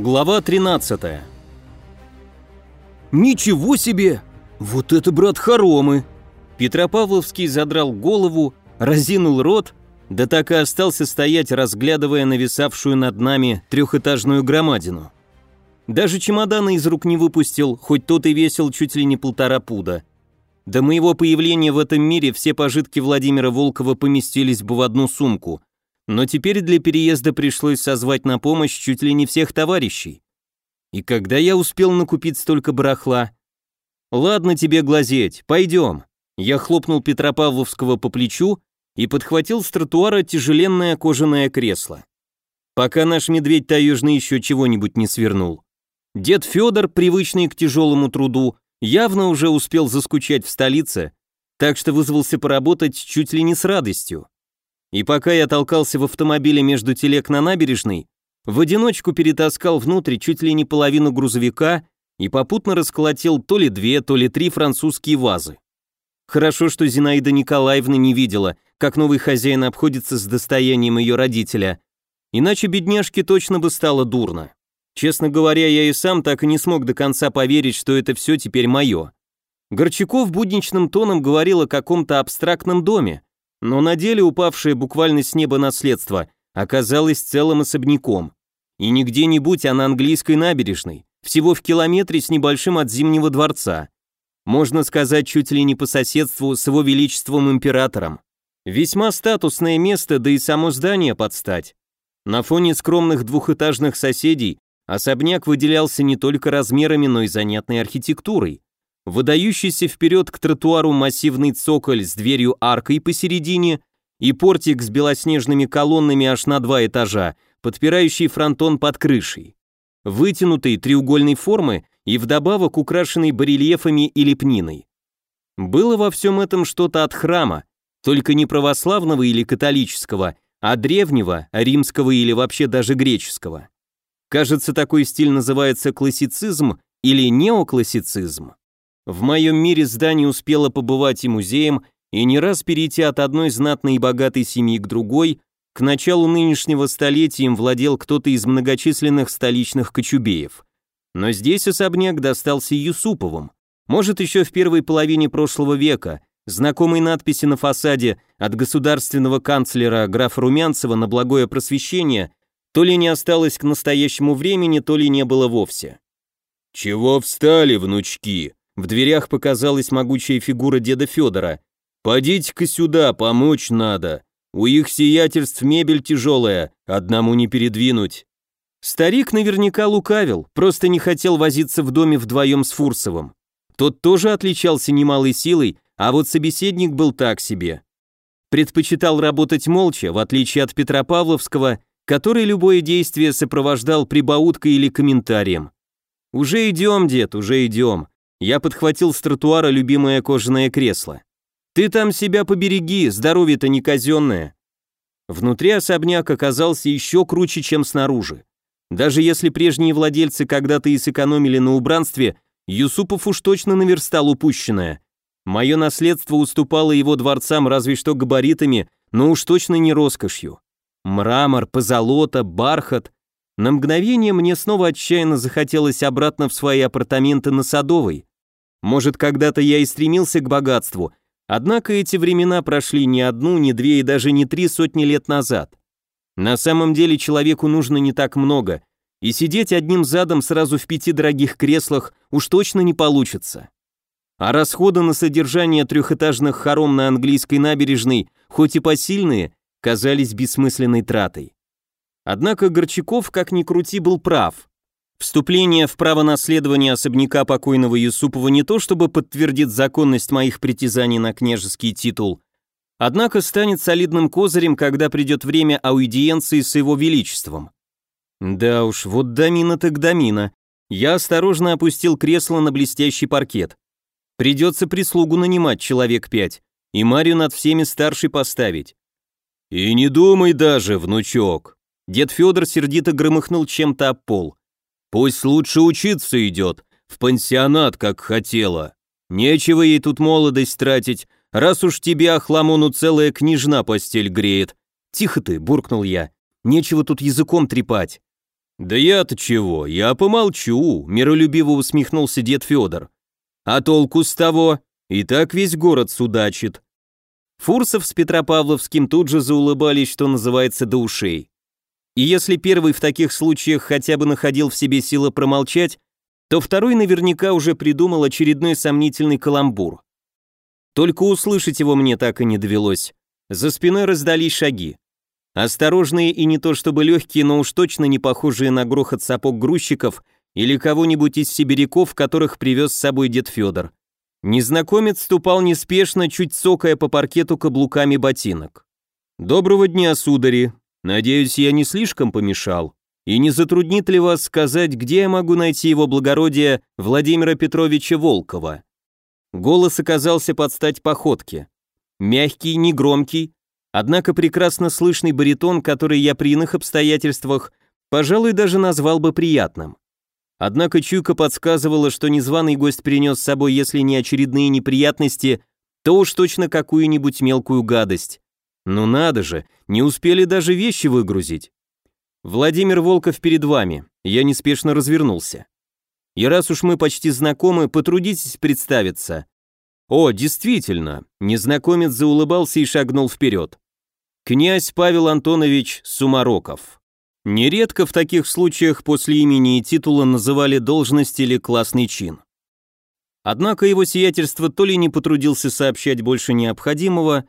Глава 13 «Ничего себе! Вот это, брат, хоромы!» Петропавловский задрал голову, разинул рот, да так и остался стоять, разглядывая нависавшую над нами трехэтажную громадину. Даже чемодана из рук не выпустил, хоть тот и весил чуть ли не полтора пуда. До моего появления в этом мире все пожитки Владимира Волкова поместились бы в одну сумку, но теперь для переезда пришлось созвать на помощь чуть ли не всех товарищей. И когда я успел накупить столько барахла? Ладно тебе глазеть, пойдем. Я хлопнул Петропавловского по плечу и подхватил с тротуара тяжеленное кожаное кресло. Пока наш медведь таежный еще чего-нибудь не свернул. Дед Федор, привычный к тяжелому труду, явно уже успел заскучать в столице, так что вызвался поработать чуть ли не с радостью. И пока я толкался в автомобиле между телег на набережной, в одиночку перетаскал внутрь чуть ли не половину грузовика и попутно расколотил то ли две, то ли три французские вазы. Хорошо, что Зинаида Николаевна не видела, как новый хозяин обходится с достоянием ее родителя, иначе бедняжке точно бы стало дурно. Честно говоря, я и сам так и не смог до конца поверить, что это все теперь мое. Горчаков будничным тоном говорил о каком-то абстрактном доме, но на деле упавшее буквально с неба наследство оказалось целым особняком. И не где-нибудь, а на английской набережной, всего в километре с небольшим от Зимнего дворца. Можно сказать, чуть ли не по соседству с его величеством императором. Весьма статусное место, да и само здание подстать. На фоне скромных двухэтажных соседей особняк выделялся не только размерами, но и занятной архитектурой. Выдающийся вперед к тротуару массивный цоколь с дверью-аркой посередине и портик с белоснежными колоннами аж на два этажа, подпирающий фронтон под крышей. Вытянутой треугольной формы и вдобавок украшенный барельефами и лепниной. Было во всем этом что-то от храма, только не православного или католического, а древнего, римского или вообще даже греческого. Кажется, такой стиль называется классицизм или неоклассицизм. В моем мире здание успело побывать и музеем, и не раз перейти от одной знатной и богатой семьи к другой, к началу нынешнего столетия им владел кто-то из многочисленных столичных кочубеев. Но здесь особняк достался Юсуповым. Может, еще в первой половине прошлого века, знакомой надписи на фасаде от государственного канцлера графа Румянцева на благое просвещение то ли не осталось к настоящему времени, то ли не было вовсе. «Чего встали, внучки?» В дверях показалась могучая фигура деда Федора. «Подите-ка сюда, помочь надо. У их сиятельств мебель тяжелая, одному не передвинуть». Старик наверняка лукавил, просто не хотел возиться в доме вдвоем с Фурсовым. Тот тоже отличался немалой силой, а вот собеседник был так себе. Предпочитал работать молча, в отличие от Петропавловского, который любое действие сопровождал прибауткой или комментарием. «Уже идем, дед, уже идем. Я подхватил с тротуара любимое кожаное кресло. «Ты там себя побереги, здоровье-то не казенное». Внутри особняк оказался еще круче, чем снаружи. Даже если прежние владельцы когда-то и сэкономили на убранстве, Юсупов уж точно наверстал упущенное. Мое наследство уступало его дворцам разве что габаритами, но уж точно не роскошью. Мрамор, позолота, бархат. На мгновение мне снова отчаянно захотелось обратно в свои апартаменты на Садовой, может, когда-то я и стремился к богатству, однако эти времена прошли не одну, не две и даже не три сотни лет назад. На самом деле человеку нужно не так много, и сидеть одним задом сразу в пяти дорогих креслах уж точно не получится. А расходы на содержание трехэтажных хором на английской набережной, хоть и посильные, казались бессмысленной тратой. Однако Горчаков, как ни крути, был прав. Вступление в право наследования особняка покойного Юсупова не то чтобы подтвердит законность моих притязаний на княжеский титул, однако станет солидным козырем, когда придет время аудиенции с его величеством. Да уж, вот домина так домина. Я осторожно опустил кресло на блестящий паркет. Придется прислугу нанимать человек пять, и Марию над всеми старший поставить. «И не думай даже, внучок!» Дед Федор сердито громыхнул чем-то об пол. Пусть лучше учиться идет, в пансионат, как хотела. Нечего ей тут молодость тратить, раз уж тебе Ахламону целая княжна постель греет. Тихо ты, буркнул я. Нечего тут языком трепать. «Да я-то чего, я помолчу», — миролюбиво усмехнулся дед Федор. «А толку с того? И так весь город судачит». Фурсов с Петропавловским тут же заулыбались, что называется, до ушей. И если первый в таких случаях хотя бы находил в себе силы промолчать, то второй наверняка уже придумал очередной сомнительный каламбур. Только услышать его мне так и не довелось. За спиной раздались шаги. Осторожные и не то чтобы легкие, но уж точно не похожие на грохот сапог грузчиков или кого-нибудь из сибиряков, которых привез с собой дед Федор. Незнакомец ступал неспешно, чуть цокая по паркету каблуками ботинок. «Доброго дня, судари. Надеюсь, я не слишком помешал. И не затруднит ли вас сказать, где я могу найти его благородие Владимира Петровича Волкова?» Голос оказался под стать походке. Мягкий, негромкий, Однако прекрасно слышный баритон, который я при иных обстоятельствах, пожалуй, даже назвал бы приятным. Однако чуйка подсказывала, что незваный гость принес с собой, если не очередные неприятности, то уж точно какую-нибудь мелкую гадость. Ну надо же, не успели даже вещи выгрузить. Владимир Волков перед вами. Я неспешно развернулся. И раз уж мы почти знакомы, потрудитесь представиться. О, действительно, незнакомец заулыбался и шагнул вперед. Князь Павел Антонович Сумароков. Нередко в таких случаях после имени и титула называли должность или классный чин. Однако его сиятельство то ли не потрудился сообщать больше необходимого,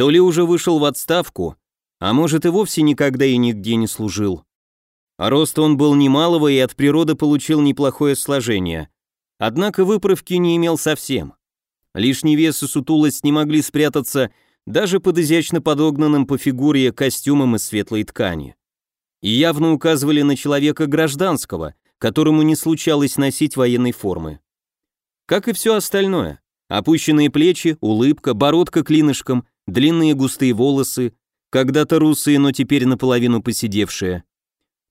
то ли уже вышел в отставку, а может и вовсе никогда и нигде не служил. Рост он был немалого и от природы получил неплохое сложение, однако выправки не имел совсем. Лишний вес и сутулость не могли спрятаться даже под изящно подогнанным по фигуре костюмом из светлой ткани. И явно указывали на человека гражданского, которому не случалось носить военной формы. Как и все остальное. Опущенные плечи, улыбка, бородка клинышком, длинные густые волосы, когда-то русые, но теперь наполовину поседевшие.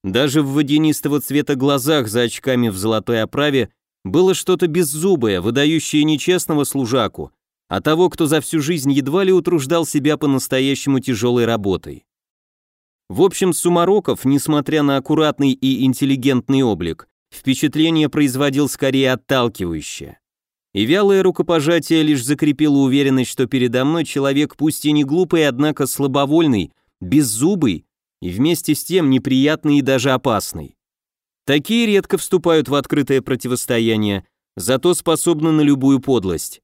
Даже в водянистого цвета глазах за очками в золотой оправе было что-то беззубое, выдающее нечестного служаку, а того, кто за всю жизнь едва ли утруждал себя по-настоящему тяжелой работой. В общем, Сумароков, несмотря на аккуратный и интеллигентный облик, впечатление производил скорее отталкивающее. И вялое рукопожатие лишь закрепило уверенность, что передо мной человек пусть и не глупый, однако слабовольный, беззубый и вместе с тем неприятный и даже опасный. Такие редко вступают в открытое противостояние, зато способны на любую подлость.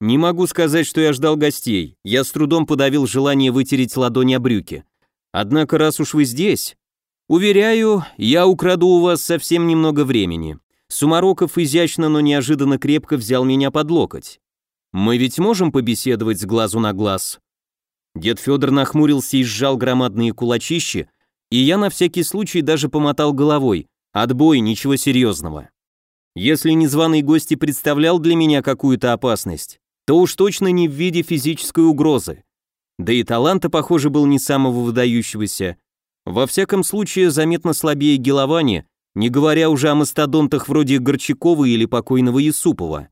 Не могу сказать, что я ждал гостей, я с трудом подавил желание вытереть ладони о брюки. Однако раз уж вы здесь, уверяю, я украду у вас совсем немного времени. Сумароков изящно, но неожиданно крепко взял меня под локоть. Мы ведь можем побеседовать с глазу на глаз? Дед Федор нахмурился и сжал громадные кулачищи, и я на всякий случай даже помотал головой. Отбой, ничего серьезного. Если незваный гость и представлял для меня какую-то опасность, то уж точно не в виде физической угрозы. Да и таланта, похоже, был не самого выдающегося. Во всяком случае, заметно слабее Геловани, не говоря уже о мастодонтах вроде Горчакова или покойного Юсупова.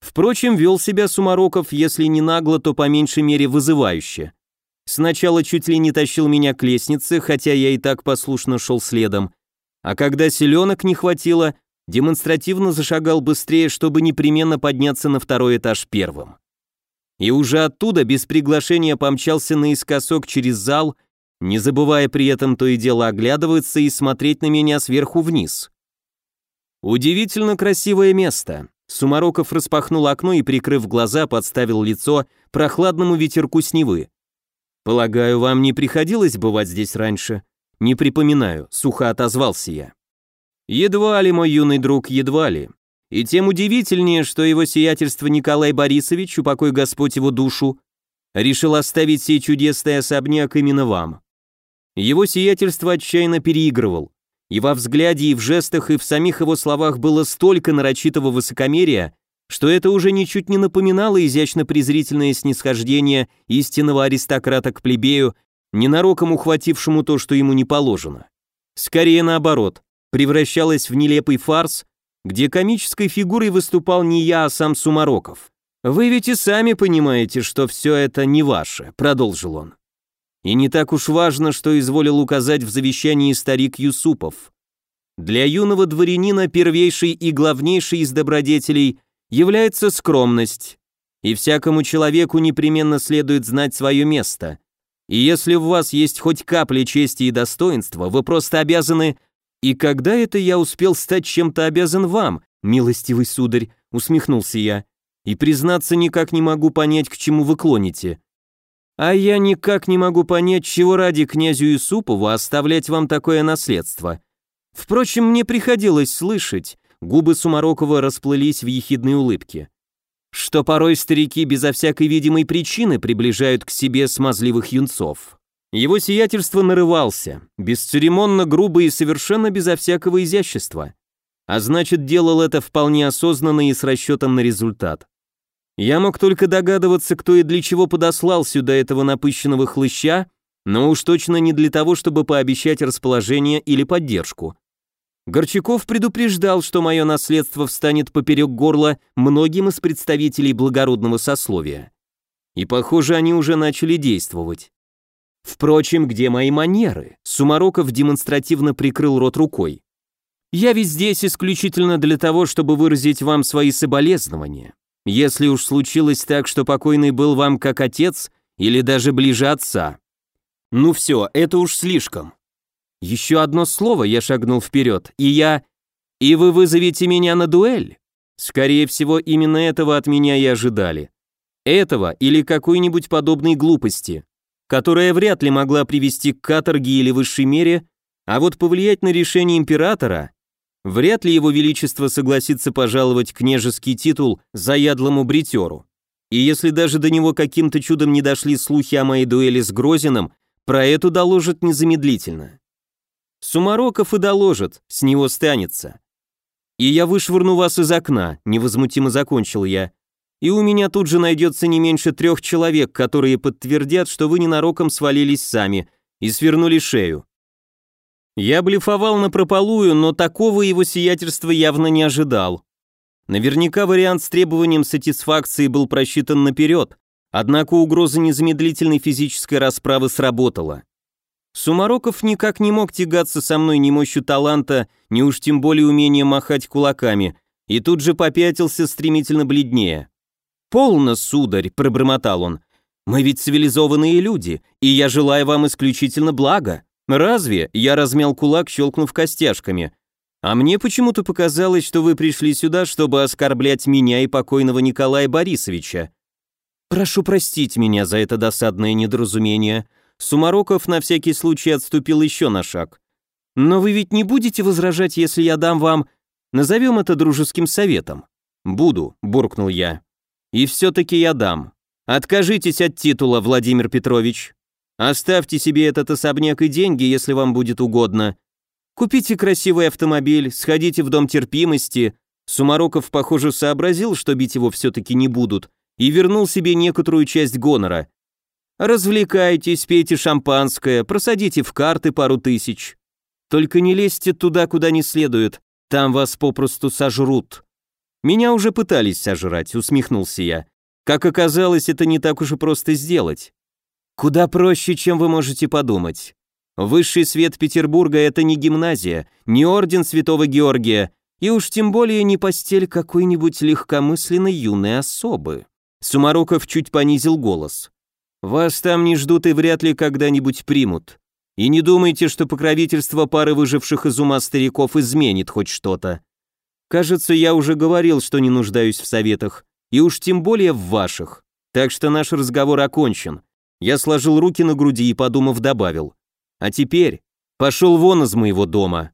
Впрочем, вел себя Сумароков, если не нагло, то по меньшей мере вызывающе. Сначала чуть ли не тащил меня к лестнице, хотя я и так послушно шел следом. А когда селенок не хватило, демонстративно зашагал быстрее, чтобы непременно подняться на второй этаж первым. И уже оттуда без приглашения помчался наискосок через зал, не забывая при этом то и дело оглядываться и смотреть на меня сверху вниз. Удивительно красивое место. Сумароков распахнул окно и, прикрыв глаза, подставил лицо прохладному ветерку с Невы. «Полагаю, вам не приходилось бывать здесь раньше?» «Не припоминаю», — сухо отозвался я. «Едва ли, мой юный друг, едва ли. И тем удивительнее, что его сиятельство Николай Борисович, упокой Господь его душу, решил оставить сей чудесный особняк именно вам. Его сиятельство отчаянно переигрывал, и во взгляде, и в жестах, и в самих его словах было столько нарочитого высокомерия, что это уже ничуть не напоминало изящно-презрительное снисхождение истинного аристократа к плебею, ненароком ухватившему то, что ему не положено. Скорее наоборот, превращалось в нелепый фарс, где комической фигурой выступал не я, а сам Сумароков. «Вы ведь и сами понимаете, что все это не ваше», — продолжил он. И не так уж важно, что изволил указать в завещании старик Юсупов. Для юного дворянина первейший и главнейший из добродетелей является скромность, и всякому человеку непременно следует знать свое место. И если у вас есть хоть капля чести и достоинства, вы просто обязаны... И когда это я успел стать чем-то обязан вам, милостивый сударь, усмехнулся я, и признаться никак не могу понять, к чему вы клоните. А я никак не могу понять, чего ради князю Юсупову оставлять вам такое наследство. Впрочем, мне приходилось слышать, губы Сумарокова расплылись в ехидной улыбке, что порой старики безо всякой видимой причины приближают к себе смазливых юнцов. Его сиятельство нарывался, бесцеремонно, грубо и совершенно безо всякого изящества. А значит, делал это вполне осознанно и с расчетом на результат. Я мог только догадываться, кто и для чего подослал сюда этого напыщенного хлыща, но уж точно не для того, чтобы пообещать расположение или поддержку. Горчаков предупреждал, что мое наследство встанет поперек горла многим из представителей благородного сословия. И, похоже, они уже начали действовать. Впрочем, где мои манеры? Сумароков демонстративно прикрыл рот рукой. Я ведь здесь исключительно для того, чтобы выразить вам свои соболезнования. Если уж случилось так, что покойный был вам как отец или даже ближе отца. Ну все, это уж слишком. Еще одно слово, я шагнул вперед, и я... И вы вызовете меня на дуэль? Скорее всего, именно этого от меня и ожидали. Этого или какой-нибудь подобной глупости, которая вряд ли могла привести к каторге или высшей мере, а вот повлиять на решение императора Вряд ли его величество согласится пожаловать княжеский титул заядлому бритеру. И если даже до него каким-то чудом не дошли слухи о моей дуэли с Грозиным, про эту доложат незамедлительно. Сумароков и доложит, с него станется. И я вышвырну вас из окна, невозмутимо закончил я. И у меня тут же найдется не меньше трех человек, которые подтвердят, что вы ненароком свалились сами и свернули шею. Я блефовал на прополую, но такого его сиятельства явно не ожидал. Наверняка вариант с требованием сатисфакции был просчитан наперед, однако угроза незамедлительной физической расправы сработала. Сумароков никак не мог тягаться со мной ни мощью таланта, ни уж тем более умением махать кулаками, и тут же попятился стремительно бледнее. «Полно, сударь», — пробормотал он, — «мы ведь цивилизованные люди, и я желаю вам исключительно блага. «Разве?» — я размял кулак, щелкнув костяшками. «А мне почему-то показалось, что вы пришли сюда, чтобы оскорблять меня и покойного Николая Борисовича. Прошу простить меня за это досадное недоразумение». Сумароков на всякий случай отступил еще на шаг. «Но вы ведь не будете возражать, если я дам вам... Назовем это дружеским советом?» «Буду», — буркнул я. «И все-таки я дам. Откажитесь от титула, Владимир Петрович. Оставьте себе этот особняк и деньги, если вам будет угодно. Купите красивый автомобиль, сходите в дом терпимости. Сумароков, похоже, сообразил, что бить его все-таки не будут, и вернул себе некоторую часть гонора. Развлекайтесь, пейте шампанское, просадите в карты пару тысяч. Только не лезьте туда, куда не следует, там вас попросту сожрут. Меня уже пытались сожрать, усмехнулся я. Как оказалось, это не так уж и просто сделать. Куда проще, чем вы можете подумать. Высший свет Петербурга – это не гимназия, не орден Святого Георгия, и уж тем более не постель какой-нибудь легкомысленной юной особы. Сумароков чуть понизил голос. Вас там не ждут и вряд ли когда-нибудь примут. И не думайте, что покровительство пары выживших из ума стариков изменит хоть что-то. Кажется, я уже говорил, что не нуждаюсь в советах, и уж тем более в ваших. Так что наш разговор окончен. Я сложил руки на груди и, подумав, добавил. «А теперь пошел вон из моего дома».